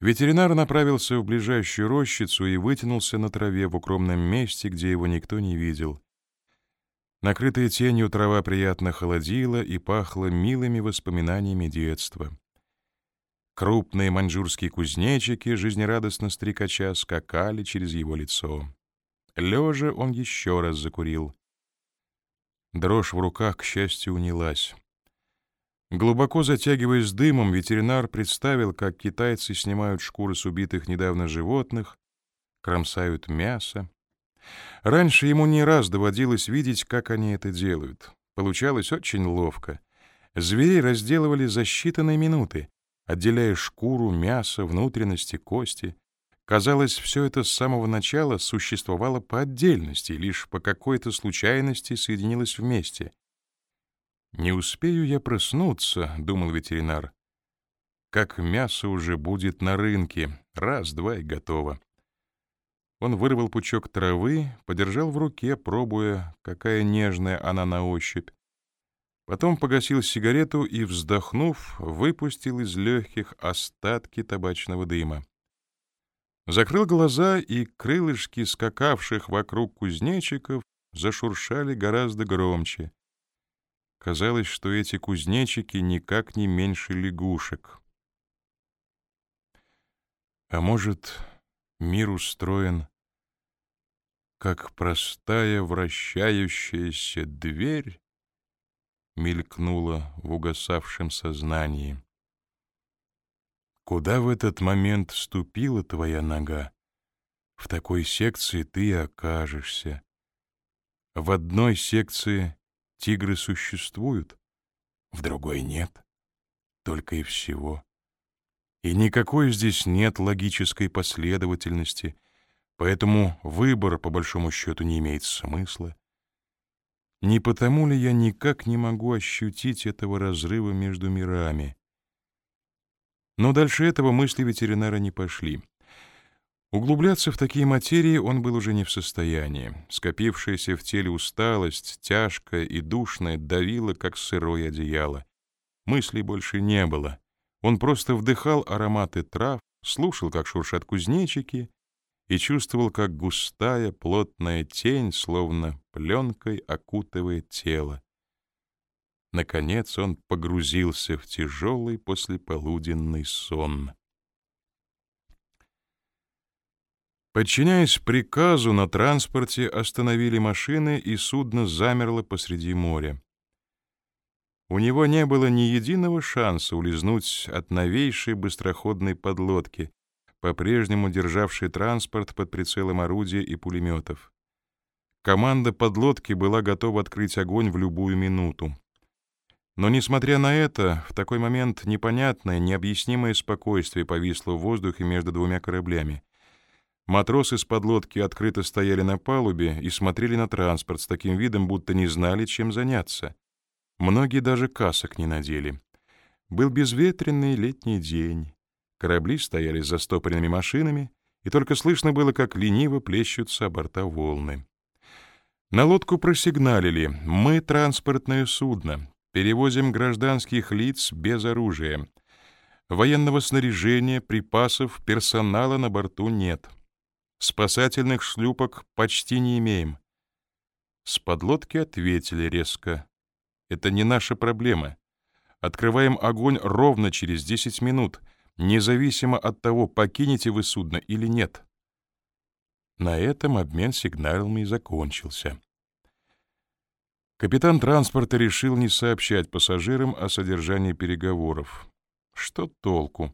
Ветеринар направился в ближайшую рощицу и вытянулся на траве в укромном месте, где его никто не видел. Накрытая тенью трава приятно холодила и пахла милыми воспоминаниями детства. Крупные маньчжурские кузнечики, жизнерадостно стрекача, скакали через его лицо. Лежа он еще раз закурил. Дрожь в руках, к счастью, унялась. Глубоко затягиваясь дымом, ветеринар представил, как китайцы снимают шкуры с убитых недавно животных, кромсают мясо. Раньше ему не раз доводилось видеть, как они это делают. Получалось очень ловко. Зверей разделывали за считанные минуты, отделяя шкуру, мясо, внутренности, кости. Казалось, все это с самого начала существовало по отдельности, лишь по какой-то случайности соединилось вместе — «Не успею я проснуться», — думал ветеринар. «Как мясо уже будет на рынке. Раз-два и готово». Он вырвал пучок травы, подержал в руке, пробуя, какая нежная она на ощупь. Потом погасил сигарету и, вздохнув, выпустил из легких остатки табачного дыма. Закрыл глаза, и крылышки скакавших вокруг кузнечиков зашуршали гораздо громче. Казалось, что эти кузнечики никак не меньше лягушек. А может, мир устроен как простая вращающаяся дверь мелькнула в угасавшем сознании. Куда в этот момент ступила твоя нога, в такой секции ты окажешься. В одной секции Тигры существуют, в другой нет. Только и всего. И никакой здесь нет логической последовательности, поэтому выбор, по большому счету, не имеет смысла. Не потому ли я никак не могу ощутить этого разрыва между мирами? Но дальше этого мысли ветеринара не пошли. Углубляться в такие материи он был уже не в состоянии. Скопившаяся в теле усталость, тяжкая и душная, давила, как сырое одеяло. Мыслей больше не было. Он просто вдыхал ароматы трав, слушал, как шуршат кузнечики, и чувствовал, как густая, плотная тень, словно пленкой, окутывает тело. Наконец он погрузился в тяжелый послеполуденный сон. Подчиняясь приказу, на транспорте остановили машины, и судно замерло посреди моря. У него не было ни единого шанса улизнуть от новейшей быстроходной подлодки, по-прежнему державшей транспорт под прицелом орудия и пулеметов. Команда подлодки была готова открыть огонь в любую минуту. Но, несмотря на это, в такой момент непонятное, необъяснимое спокойствие повисло в воздухе между двумя кораблями. Матросы с подлодки открыто стояли на палубе и смотрели на транспорт с таким видом, будто не знали, чем заняться. Многие даже касок не надели. Был безветренный летний день. Корабли стояли с застопоренными машинами, и только слышно было, как лениво плещутся борта волны. На лодку просигналили «Мы транспортное судно, перевозим гражданских лиц без оружия. Военного снаряжения, припасов, персонала на борту нет». Спасательных шлюпок почти не имеем. С подлодки ответили резко. Это не наша проблема. Открываем огонь ровно через 10 минут, независимо от того, покинете вы судно или нет. На этом обмен сигналами закончился. Капитан транспорта решил не сообщать пассажирам о содержании переговоров. Что толку?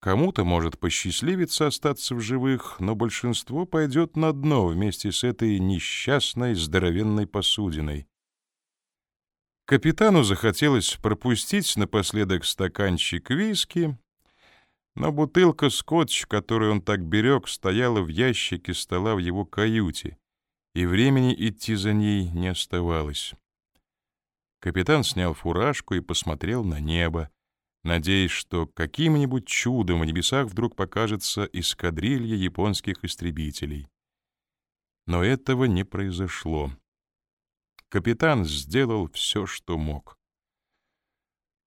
Кому-то может посчастливиться остаться в живых, но большинство пойдет на дно вместе с этой несчастной здоровенной посудиной. Капитану захотелось пропустить напоследок стаканчик виски, но бутылка скотч, которую он так берег, стояла в ящике стола в его каюте, и времени идти за ней не оставалось. Капитан снял фуражку и посмотрел на небо, надеясь, что каким-нибудь чудом в небесах вдруг покажется эскадрилья японских истребителей. Но этого не произошло. Капитан сделал все, что мог.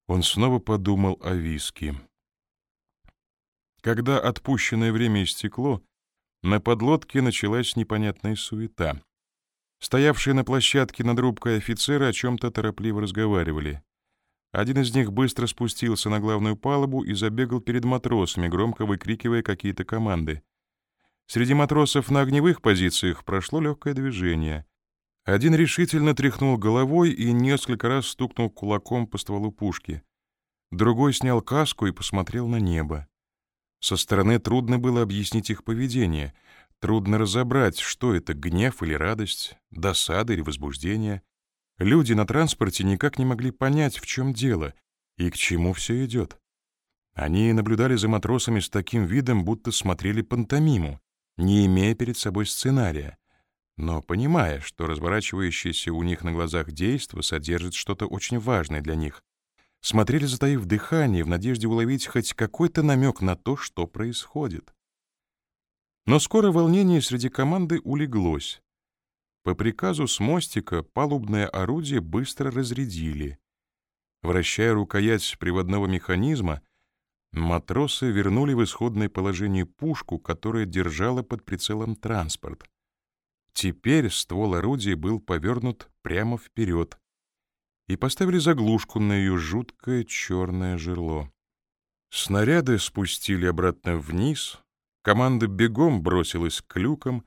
Он снова подумал о виске. Когда отпущенное время истекло, на подлодке началась непонятная суета. Стоявшие на площадке над рубкой офицеры о чем-то торопливо разговаривали. Один из них быстро спустился на главную палубу и забегал перед матросами, громко выкрикивая какие-то команды. Среди матросов на огневых позициях прошло легкое движение. Один решительно тряхнул головой и несколько раз стукнул кулаком по стволу пушки. Другой снял каску и посмотрел на небо. Со стороны трудно было объяснить их поведение. Трудно разобрать, что это, гнев или радость, досада или возбуждение. Люди на транспорте никак не могли понять, в чем дело и к чему все идет. Они наблюдали за матросами с таким видом, будто смотрели пантомиму, не имея перед собой сценария, но понимая, что разворачивающееся у них на глазах действо содержит что-то очень важное для них. Смотрели, затаив дыхание, в надежде уловить хоть какой-то намек на то, что происходит. Но скоро волнение среди команды улеглось. По приказу с мостика палубное орудие быстро разрядили. Вращая рукоять приводного механизма, матросы вернули в исходное положение пушку, которая держала под прицелом транспорт. Теперь ствол орудия был повернут прямо вперед, и поставили заглушку на ее жуткое черное жерло. Снаряды спустили обратно вниз, команда бегом бросилась к люкам,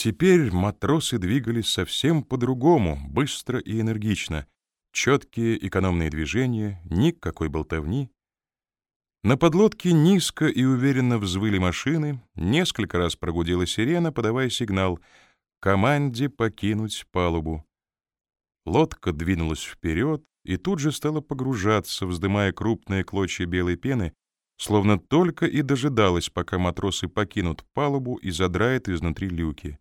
Теперь матросы двигались совсем по-другому, быстро и энергично. Четкие экономные движения, никакой болтовни. На подлодке низко и уверенно взвыли машины, несколько раз прогудела сирена, подавая сигнал команде покинуть палубу. Лодка двинулась вперед и тут же стала погружаться, вздымая крупные клочья белой пены, словно только и дожидалась, пока матросы покинут палубу и задрает изнутри люки.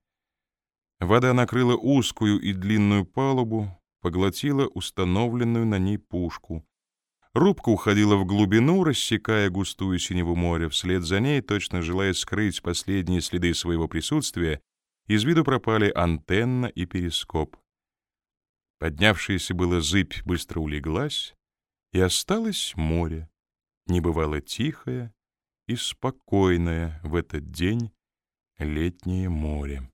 Вода накрыла узкую и длинную палубу, поглотила установленную на ней пушку. Рубка уходила в глубину, рассекая густую синеву моря. Вслед за ней, точно желая скрыть последние следы своего присутствия, из виду пропали антенна и перископ. Поднявшаяся была зыбь быстро улеглась, и осталось море, небывало тихое и спокойное в этот день летнее море.